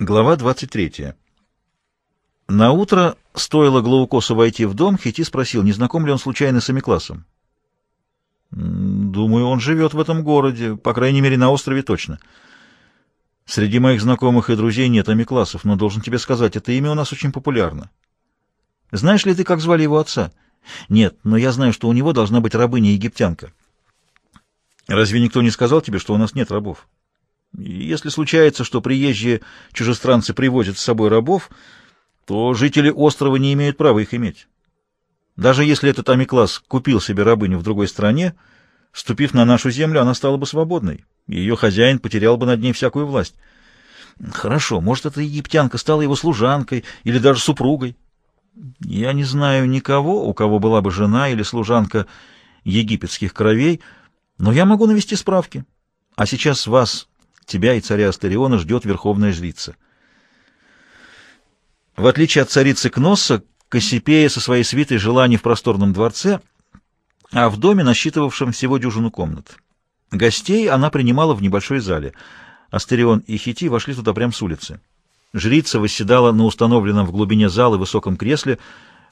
Глава 23. На утро стоило Глаукосу войти в дом, Хити спросил, не знаком ли он случайно с Амикласом. «Думаю, он живет в этом городе, по крайней мере, на острове точно. Среди моих знакомых и друзей нет Амикласов, но должен тебе сказать, это имя у нас очень популярно. Знаешь ли ты, как звали его отца? Нет, но я знаю, что у него должна быть рабыня-египтянка. Разве никто не сказал тебе, что у нас нет рабов?» Если случается, что приезжие чужестранцы привозят с собой рабов, то жители острова не имеют права их иметь. Даже если этот Амиклас купил себе рабыню в другой стране, ступив на нашу землю, она стала бы свободной, и ее хозяин потерял бы над ней всякую власть. Хорошо, может, эта египтянка стала его служанкой или даже супругой. Я не знаю никого, у кого была бы жена или служанка египетских кровей, но я могу навести справки. А сейчас вас Тебя и царя Астериона ждет верховная жрица. В отличие от царицы Кносса, Кассипея со своей свитой жила не в просторном дворце, а в доме, насчитывавшем всего дюжину комнат. Гостей она принимала в небольшой зале. Астерион и Хити вошли туда прямо с улицы. Жрица восседала на установленном в глубине зала высоком кресле,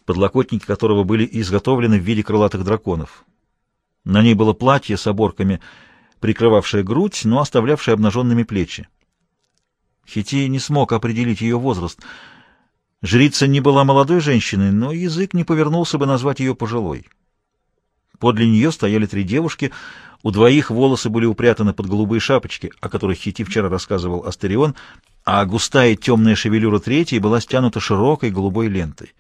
подлокотники которого были изготовлены в виде крылатых драконов. На ней было платье с оборками — прикрывавшая грудь, но оставлявшая обнаженными плечи. Хити не смог определить ее возраст. Жрица не была молодой женщиной, но язык не повернулся бы назвать ее пожилой. Подле нее стояли три девушки, у двоих волосы были упрятаны под голубые шапочки, о которых Хити вчера рассказывал Астерион, а густая темная шевелюра третьей была стянута широкой голубой лентой.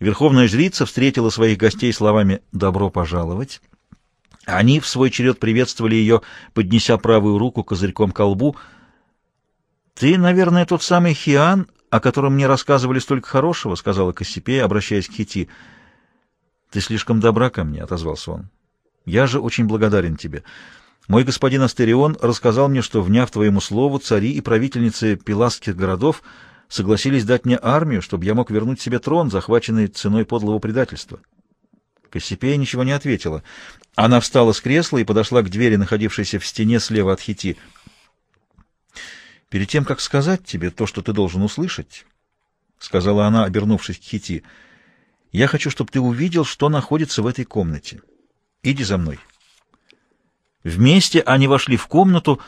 Верховная жрица встретила своих гостей словами «добро пожаловать», они в свой черед приветствовали ее, поднеся правую руку козырьком к колбу. «Ты, наверное, тот самый Хиан, о котором мне рассказывали столько хорошего», — сказала Кассипея, обращаясь к Хити. «Ты слишком добра ко мне», — отозвался он. «Я же очень благодарен тебе. Мой господин Астерион рассказал мне, что, вняв твоему слову, цари и правительницы пиласских городов согласились дать мне армию, чтобы я мог вернуть себе трон, захваченный ценой подлого предательства». Кассипея ничего не ответила. Она встала с кресла и подошла к двери, находившейся в стене слева от Хити. «Перед тем, как сказать тебе то, что ты должен услышать», — сказала она, обернувшись к Хити, — «я хочу, чтобы ты увидел, что находится в этой комнате. Иди за мной». Вместе они вошли в комнату,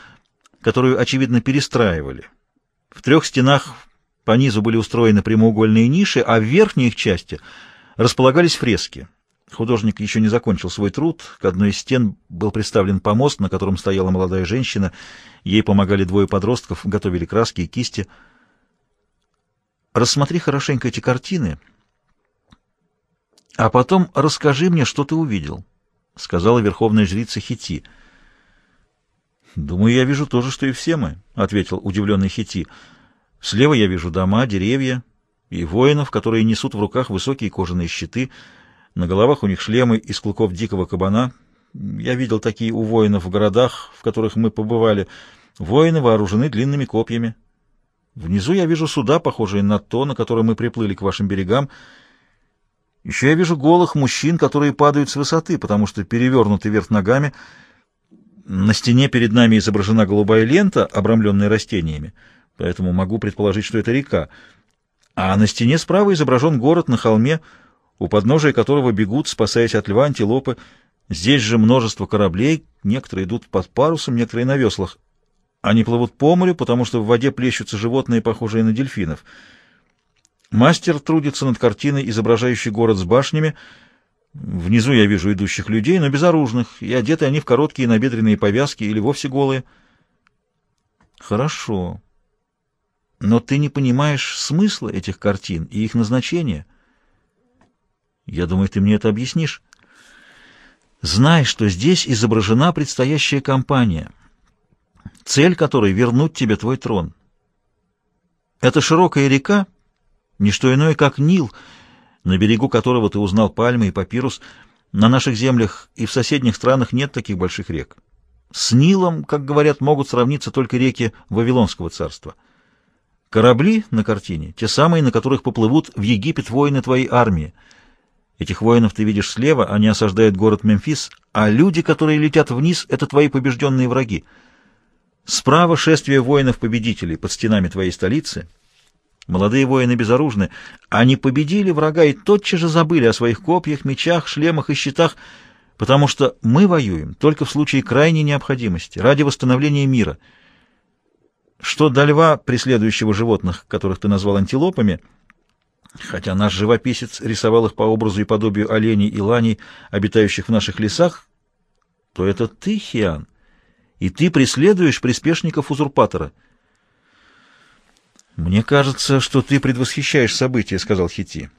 которую, очевидно, перестраивали. В трех стенах по низу были устроены прямоугольные ниши, а в верхней их части располагались фрески. Художник еще не закончил свой труд. К одной из стен был приставлен помост, на котором стояла молодая женщина. Ей помогали двое подростков, готовили краски и кисти. Рассмотри хорошенько эти картины, а потом расскажи мне, что ты увидел, — сказала верховная жрица Хити. «Думаю, я вижу то же, что и все мы», — ответил удивленный Хити. «Слева я вижу дома, деревья и воинов, которые несут в руках высокие кожаные щиты — на головах у них шлемы из клыков дикого кабана. Я видел такие у воинов в городах, в которых мы побывали. Воины вооружены длинными копьями. Внизу я вижу суда, похожие на то, на которое мы приплыли к вашим берегам. Еще я вижу голых мужчин, которые падают с высоты, потому что перевернуты вверх ногами. На стене перед нами изображена голубая лента, обрамленная растениями, поэтому могу предположить, что это река. А на стене справа изображен город на холме, у подножия которого бегут, спасаясь от льва, антилопы. Здесь же множество кораблей, некоторые идут под парусом, некоторые на веслах. Они плывут по морю, потому что в воде плещутся животные, похожие на дельфинов. Мастер трудится над картиной, изображающей город с башнями. Внизу я вижу идущих людей, но безоружных, и одеты они в короткие набедренные повязки или вовсе голые. Хорошо. Но ты не понимаешь смысла этих картин и их назначения. Я думаю, ты мне это объяснишь. Знай, что здесь изображена предстоящая кампания, цель которой — вернуть тебе твой трон. Это широкая река, не что иное, как Нил, на берегу которого ты узнал пальмы и папирус. На наших землях и в соседних странах нет таких больших рек. С Нилом, как говорят, могут сравниться только реки Вавилонского царства. Корабли на картине — те самые, на которых поплывут в Египет воины твоей армии — Этих воинов ты видишь слева, они осаждают город Мемфис, а люди, которые летят вниз, — это твои побежденные враги. Справа шествие воинов-победителей под стенами твоей столицы. Молодые воины безоружны. Они победили врага и тотчас же забыли о своих копьях, мечах, шлемах и щитах, потому что мы воюем только в случае крайней необходимости, ради восстановления мира. Что до льва, преследующего животных, которых ты назвал антилопами, хотя наш живописец рисовал их по образу и подобию оленей и ланей, обитающих в наших лесах, то это ты, Хиан, и ты преследуешь приспешников узурпатора. «Мне кажется, что ты предвосхищаешь события», — сказал Хити.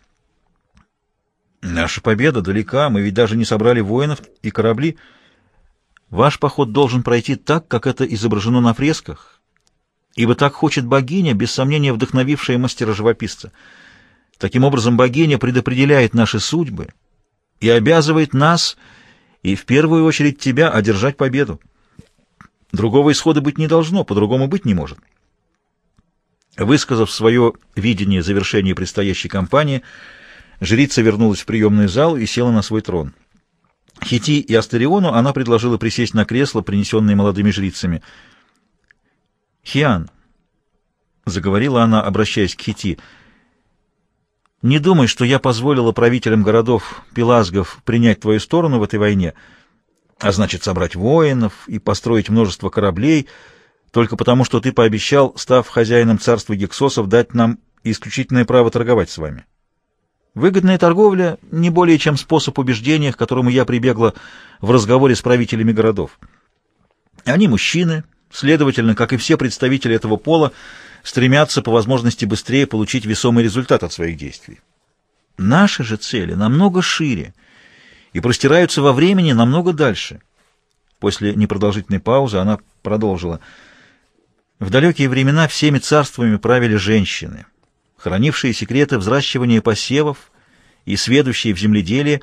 «Наша победа далека, мы ведь даже не собрали воинов и корабли. Ваш поход должен пройти так, как это изображено на фресках, ибо так хочет богиня, без сомнения вдохновившая мастера-живописца. Таким образом, богиня предопределяет наши судьбы и обязывает нас, и в первую очередь тебя, одержать победу. Другого исхода быть не должно, по-другому быть не может». Высказав свое видение завершения предстоящей кампании, жрица вернулась в приемный зал и села на свой трон. Хити и Астериону она предложила присесть на кресло, принесенное молодыми жрицами. «Хиан», — заговорила она, обращаясь к Хити, — «не думай, что я позволила правителям городов Пелазгов принять твою сторону в этой войне, а значит, собрать воинов и построить множество кораблей — только потому, что ты пообещал, став хозяином царства гексосов, дать нам исключительное право торговать с вами. Выгодная торговля — не более чем способ убеждения, к которому я прибегла в разговоре с правителями городов. Они мужчины, следовательно, как и все представители этого пола, стремятся по возможности быстрее получить весомый результат от своих действий. Наши же цели намного шире и простираются во времени намного дальше. После непродолжительной паузы она продолжила — в далекие времена всеми царствами правили женщины, хранившие секреты взращивания посевов и сведущие в земледелии,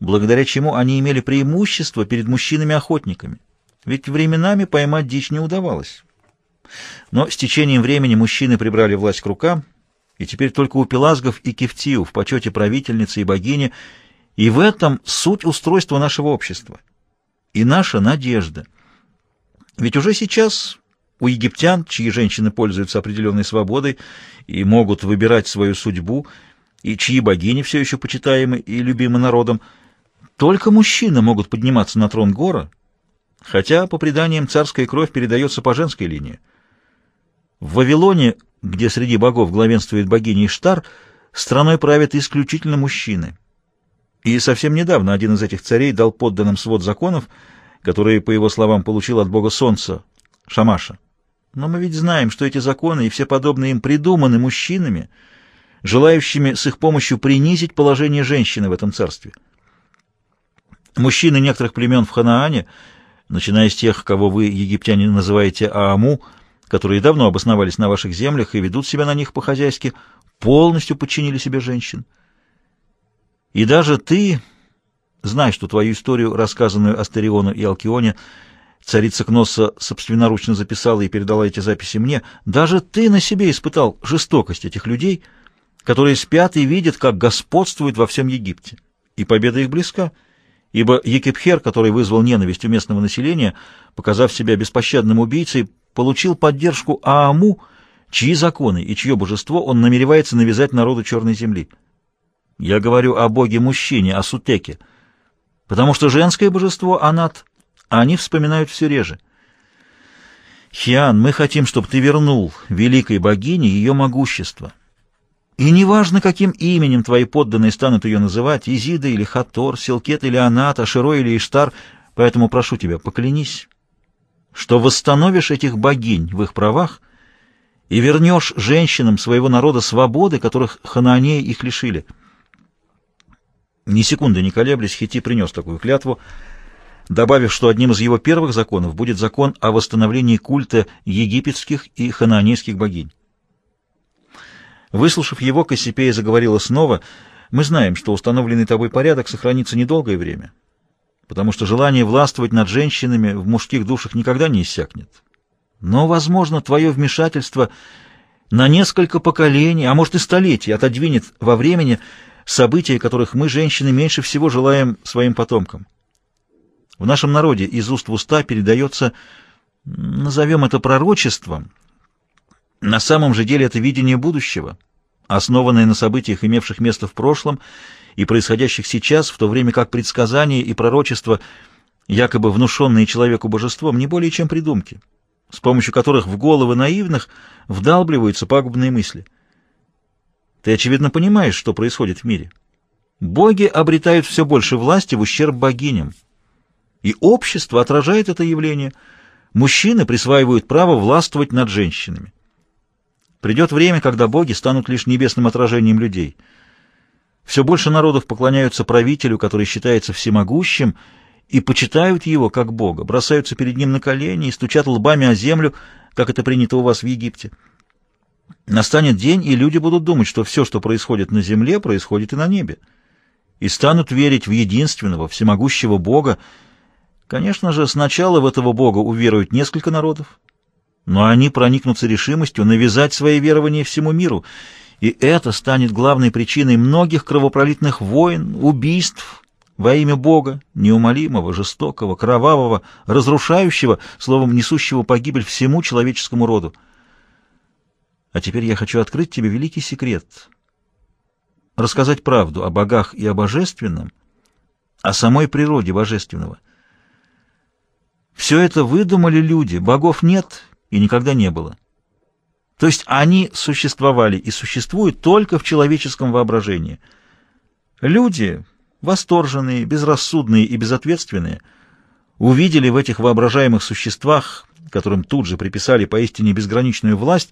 благодаря чему они имели преимущество перед мужчинами-охотниками, ведь временами поймать дичь не удавалось. Но с течением времени мужчины прибрали власть к рукам, и теперь только у Пелазгов и Кефтию в почете правительницы и богини, и в этом суть устройства нашего общества и наша надежда. Ведь уже сейчас у египтян, чьи женщины пользуются определенной свободой и могут выбирать свою судьбу, и чьи богини все еще почитаемы и любимы народом, только мужчины могут подниматься на трон гора, хотя, по преданиям, царская кровь передается по женской линии. В Вавилоне, где среди богов главенствует богиня Иштар, страной правят исключительно мужчины. И совсем недавно один из этих царей дал подданным свод законов, которые, по его словам, получил от бога солнца, Шамаша. Но мы ведь знаем, что эти законы и все подобные им придуманы мужчинами, желающими с их помощью принизить положение женщины в этом царстве. Мужчины некоторых племен в Ханаане, начиная с тех, кого вы, египтяне, называете Ааму, которые давно обосновались на ваших землях и ведут себя на них по-хозяйски, полностью подчинили себе женщин. И даже ты, знаешь, что твою историю, рассказанную Астериону и Алкионе, Царица Кносса собственноручно записала и передала эти записи мне. Даже ты на себе испытал жестокость этих людей, которые спят и видят, как господствует во всем Египте. И победа их близка, ибо Екипхер, который вызвал ненависть у местного населения, показав себя беспощадным убийцей, получил поддержку Ааму, чьи законы и чье божество он намеревается навязать народу Черной Земли. Я говорю о боге-мужчине, о Сутеке, потому что женское божество, Анат, они вспоминают все реже. «Хиан, мы хотим, чтобы ты вернул великой богине ее могущество. И неважно, каким именем твои подданные станут ее называть, Изида или Хатор, Силкет или Анат, Аширо или Иштар, поэтому прошу тебя, поклянись, что восстановишь этих богинь в их правах и вернешь женщинам своего народа свободы, которых ханаанеи их лишили». Ни секунды не колеблясь, Хити принес такую клятву — добавив, что одним из его первых законов будет закон о восстановлении культа египетских и ханаанейских богинь. Выслушав его, Кассипея заговорила снова, «Мы знаем, что установленный тобой порядок сохранится недолгое время, потому что желание властвовать над женщинами в мужских душах никогда не иссякнет. Но, возможно, твое вмешательство на несколько поколений, а может и столетий, отодвинет во времени события, которых мы, женщины, меньше всего желаем своим потомкам». В нашем народе из уст в уста передается назовем это пророчеством, на самом же деле это видение будущего, основанное на событиях, имевших место в прошлом и происходящих сейчас, в то время как предсказания и пророчества, якобы внушенные человеку божеством, не более чем придумки, с помощью которых в головы наивных вдалбливаются пагубные мысли. Ты, очевидно, понимаешь, что происходит в мире. Боги обретают все больше власти в ущерб богиням. И общество отражает это явление. Мужчины присваивают право властвовать над женщинами. Придет время, когда боги станут лишь небесным отражением людей. Все больше народов поклоняются правителю, который считается всемогущим, и почитают его как бога, бросаются перед ним на колени и стучат лбами о землю, как это принято у вас в Египте. Настанет день, и люди будут думать, что все, что происходит на земле, происходит и на небе, и станут верить в единственного, всемогущего Бога. Конечно же, сначала в этого Бога уверуют несколько народов, но они проникнутся решимостью навязать свои верования всему миру, и это станет главной причиной многих кровопролитных войн, убийств во имя Бога, неумолимого, жестокого, кровавого, разрушающего, словом, несущего погибель всему человеческому роду. А теперь я хочу открыть тебе великий секрет, рассказать правду о богах и о божественном, о самой природе божественного. Все это выдумали люди, богов нет и никогда не было. То есть они существовали и существуют только в человеческом воображении. Люди, восторженные, безрассудные и безответственные, увидели в этих воображаемых существах, которым тут же приписали поистине безграничную власть,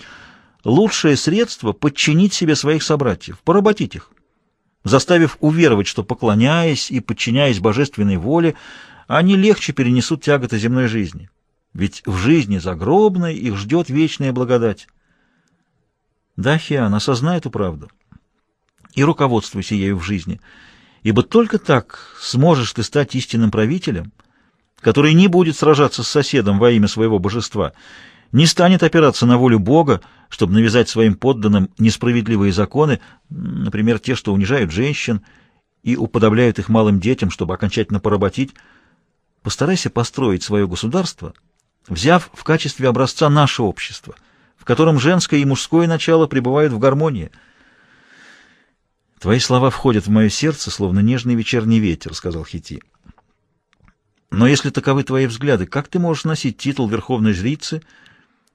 лучшее средство подчинить себе своих собратьев, поработить их, заставив уверовать, что, поклоняясь и подчиняясь божественной воле, они легче перенесут тяготы земной жизни ведь в жизни загробной их ждет вечная благодать. Да, Хиан, осознай эту правду и руководствуйся ею в жизни, ибо только так сможешь ты стать истинным правителем, который не будет сражаться с соседом во имя своего божества, не станет опираться на волю Бога, чтобы навязать своим подданным несправедливые законы, например, те, что унижают женщин и уподобляют их малым детям, чтобы окончательно поработить. Постарайся построить свое государство — взяв в качестве образца наше общество, в котором женское и мужское начало пребывают в гармонии. «Твои слова входят в мое сердце, словно нежный вечерний ветер», — сказал Хити. «Но если таковы твои взгляды, как ты можешь носить титул верховной жрицы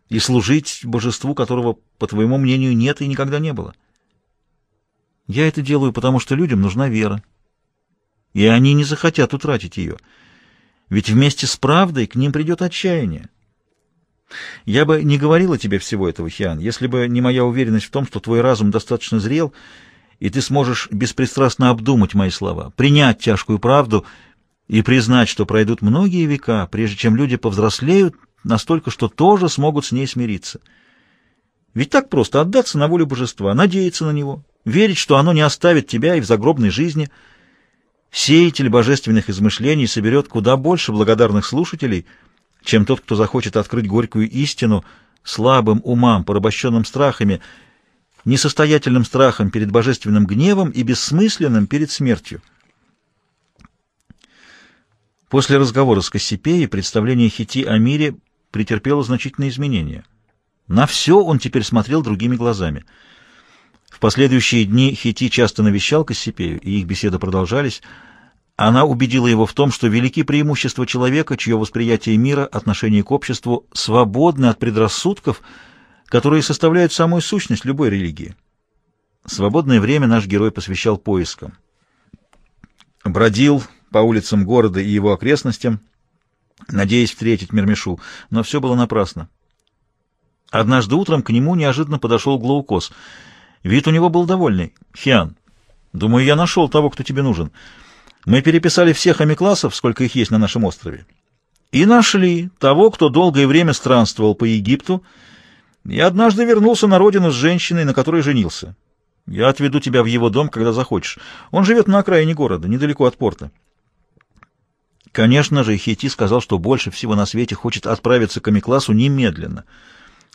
и служить божеству, которого, по твоему мнению, нет и никогда не было?» «Я это делаю, потому что людям нужна вера, и они не захотят утратить ее». Ведь вместе с правдой к ним придет отчаяние. Я бы не говорила тебе всего этого, Хиан, если бы не моя уверенность в том, что твой разум достаточно зрел, и ты сможешь беспристрастно обдумать мои слова, принять тяжкую правду и признать, что пройдут многие века, прежде чем люди повзрослеют настолько, что тоже смогут с ней смириться. Ведь так просто отдаться на волю божества, надеяться на него, верить, что оно не оставит тебя и в загробной жизни – Сеятель божественных измышлений соберет куда больше благодарных слушателей, чем тот, кто захочет открыть горькую истину слабым умам, порабощенным страхами, несостоятельным страхом перед божественным гневом и бессмысленным перед смертью. После разговора с Кассипеей представление Хити о мире претерпело значительные изменения. На все он теперь смотрел другими глазами. Последующие дни Хити часто навещал Кассипею, и их беседы продолжались – она убедила его в том, что велики преимущества человека, чье восприятие мира, отношение к обществу свободны от предрассудков, которые составляют самую сущность любой религии. Свободное время наш герой посвящал поискам. Бродил по улицам города и его окрестностям, надеясь встретить Мермешу, но все было напрасно. Однажды утром к нему неожиданно подошел Глаукос. Вид у него был довольный. «Хиан, думаю, я нашел того, кто тебе нужен». Мы переписали всех амиклассов, сколько их есть на нашем острове, и нашли того, кто долгое время странствовал по Египту и однажды вернулся на родину с женщиной, на которой женился. Я отведу тебя в его дом, когда захочешь. Он живет на окраине города, недалеко от порта. Конечно же, Хети сказал, что больше всего на свете хочет отправиться к Амикласу немедленно.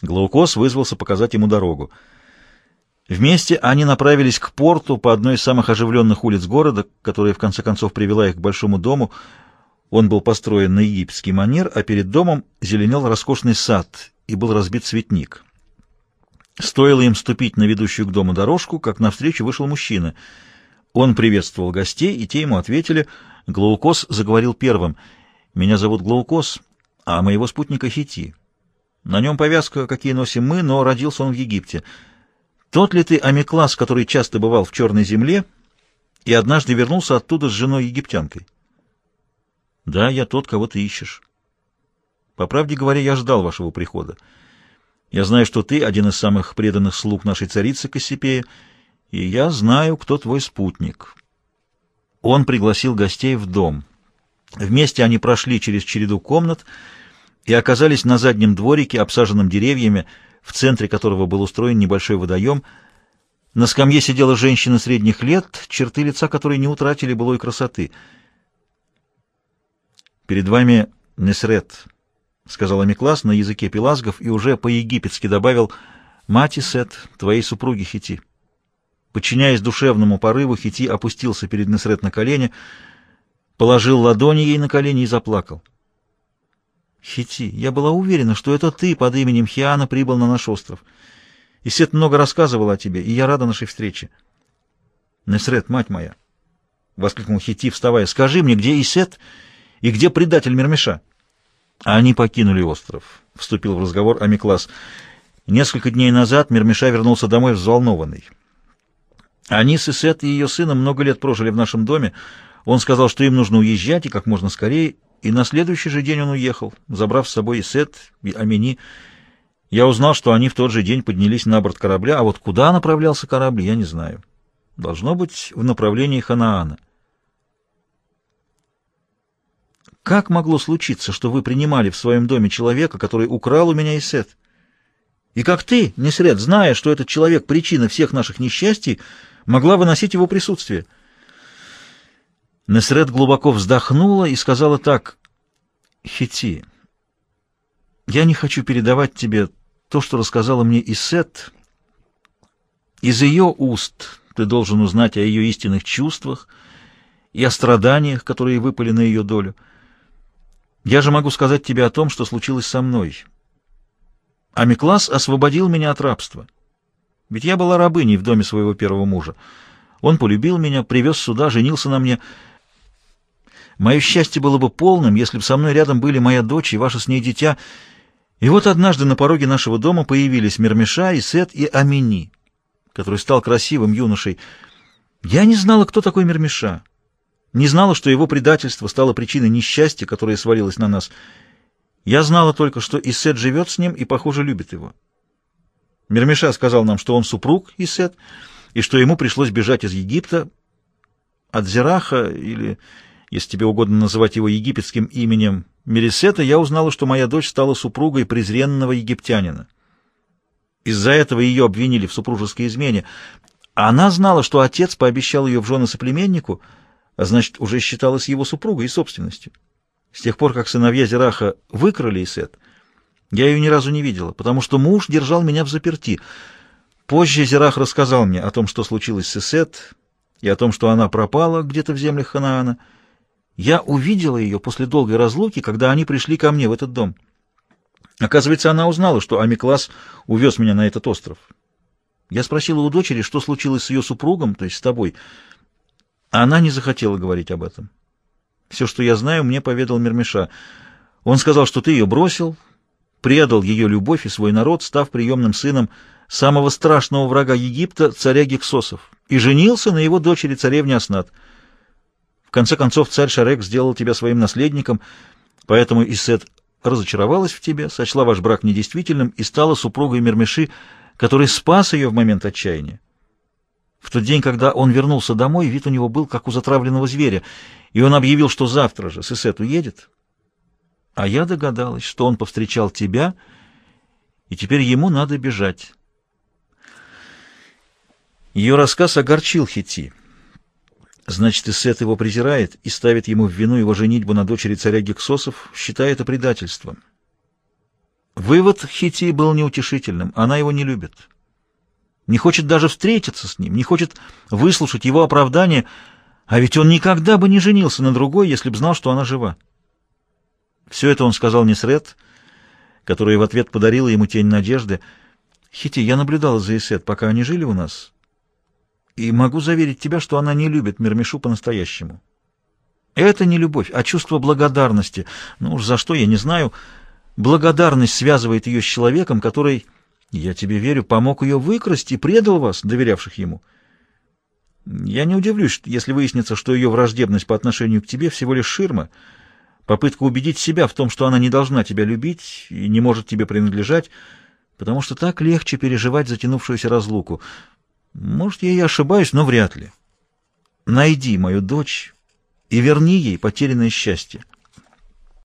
Глаукос вызвался показать ему дорогу. Вместе они направились к порту по одной из самых оживленных улиц города, которая в конце концов привела их к большому дому. Он был построен на египетский манер, а перед домом зеленел роскошный сад и был разбит цветник. Стоило им ступить на ведущую к дому дорожку, как навстречу вышел мужчина. Он приветствовал гостей, и те ему ответили. Глаукос заговорил первым. «Меня зовут Глаукос, а моего спутника Хити. На нем повязка, какие носим мы, но родился он в Египте. Тот ли ты Амиклас, который часто бывал в Черной земле и однажды вернулся оттуда с женой-египтянкой?» «Да, я тот, кого ты ищешь. По правде говоря, я ждал вашего прихода. Я знаю, что ты один из самых преданных слуг нашей царицы Кассипея, и я знаю, кто твой спутник». Он пригласил гостей в дом. Вместе они прошли через череду комнат и оказались на заднем дворике, обсаженном деревьями, в центре которого был устроен небольшой водоем. На скамье сидела женщина средних лет, черты лица которой не утратили былой красоты. «Перед вами Несрет», — сказал Амиклас на языке пелазгов и уже по-египетски добавил «Мати Сет, твоей супруги Хити». Подчиняясь душевному порыву, Хити опустился перед Несрет на колени, положил ладони ей на колени и заплакал. Хити, я была уверена, что это ты под именем Хиана прибыл на наш остров. Исет много рассказывал о тебе, и я рада нашей встрече. Несрет, мать моя, — воскликнул Хити, вставая, — скажи мне, где Исет и где предатель Мермеша? Они покинули остров, — вступил в разговор Амиклас. Несколько дней назад Мермеша вернулся домой взволнованный. Они с Исет и ее сыном много лет прожили в нашем доме. Он сказал, что им нужно уезжать и как можно скорее, и на следующий же день он уехал, забрав с собой и Сет, и Амини. Я узнал, что они в тот же день поднялись на борт корабля, а вот куда направлялся корабль, я не знаю. Должно быть, в направлении Ханаана. Как могло случиться, что вы принимали в своем доме человека, который украл у меня и Сет? И как ты, Несред, зная, что этот человек — причина всех наших несчастий, могла выносить его присутствие — Несред глубоко вздохнула и сказала так, «Хити, я не хочу передавать тебе то, что рассказала мне Исет. Из ее уст ты должен узнать о ее истинных чувствах и о страданиях, которые выпали на ее долю. Я же могу сказать тебе о том, что случилось со мной. Амиклас освободил меня от рабства. Ведь я была рабыней в доме своего первого мужа. Он полюбил меня, привез сюда, женился на мне — Мое счастье было бы полным, если бы со мной рядом были моя дочь и ваше с ней дитя. И вот однажды на пороге нашего дома появились Мермеша, Исет и Амини, который стал красивым юношей. Я не знала, кто такой Мермеша. Не знала, что его предательство стало причиной несчастья, которое свалилось на нас. Я знала только, что Исет живет с ним и, похоже, любит его. Мермеша сказал нам, что он супруг Исет, и что ему пришлось бежать из Египта от Зераха или если тебе угодно называть его египетским именем Мерисета, я узнала, что моя дочь стала супругой презренного египтянина. Из-за этого ее обвинили в супружеской измене. Она знала, что отец пообещал ее в жены соплеменнику, а значит, уже считалась его супругой и собственностью. С тех пор, как сыновья Зераха выкрали Исет, я ее ни разу не видела, потому что муж держал меня в заперти. Позже Зерах рассказал мне о том, что случилось с Исет, и о том, что она пропала где-то в землях Ханаана. Я увидела ее после долгой разлуки, когда они пришли ко мне в этот дом. Оказывается, она узнала, что Амиклас увез меня на этот остров. Я спросила у дочери, что случилось с ее супругом, то есть с тобой. Она не захотела говорить об этом. Все, что я знаю, мне поведал Мермеша. Он сказал, что ты ее бросил, предал ее любовь и свой народ, став приемным сыном самого страшного врага Египта, царя Гексосов, и женился на его дочери, царевне Аснат. В конце концов, царь Шарек сделал тебя своим наследником, поэтому Исет разочаровалась в тебе, сочла ваш брак недействительным и стала супругой Мермеши, который спас ее в момент отчаяния. В тот день, когда он вернулся домой, вид у него был как у затравленного зверя, и он объявил, что завтра же с Исет уедет. А я догадалась, что он повстречал тебя, и теперь ему надо бежать. Ее рассказ огорчил Хити. Значит, Исет его презирает и ставит ему в вину его женитьбу на дочери царя Гексосов, считая это предательством. Вывод Хити был неутешительным. Она его не любит. Не хочет даже встретиться с ним, не хочет выслушать его оправдание, а ведь он никогда бы не женился на другой, если б знал, что она жива. Все это он сказал Несред, которая в ответ подарила ему тень надежды. «Хити, я наблюдала за Исет, пока они жили у нас, и могу заверить тебя, что она не любит Мермишу по-настоящему. Это не любовь, а чувство благодарности. Ну уж за что, я не знаю. Благодарность связывает ее с человеком, который, я тебе верю, помог ее выкрасть и предал вас, доверявших ему». Я не удивлюсь, если выяснится, что ее враждебность по отношению к тебе всего лишь ширма, попытка убедить себя в том, что она не должна тебя любить и не может тебе принадлежать, потому что так легче переживать затянувшуюся разлуку. Может, я и ошибаюсь, но вряд ли. Найди мою дочь и верни ей потерянное счастье.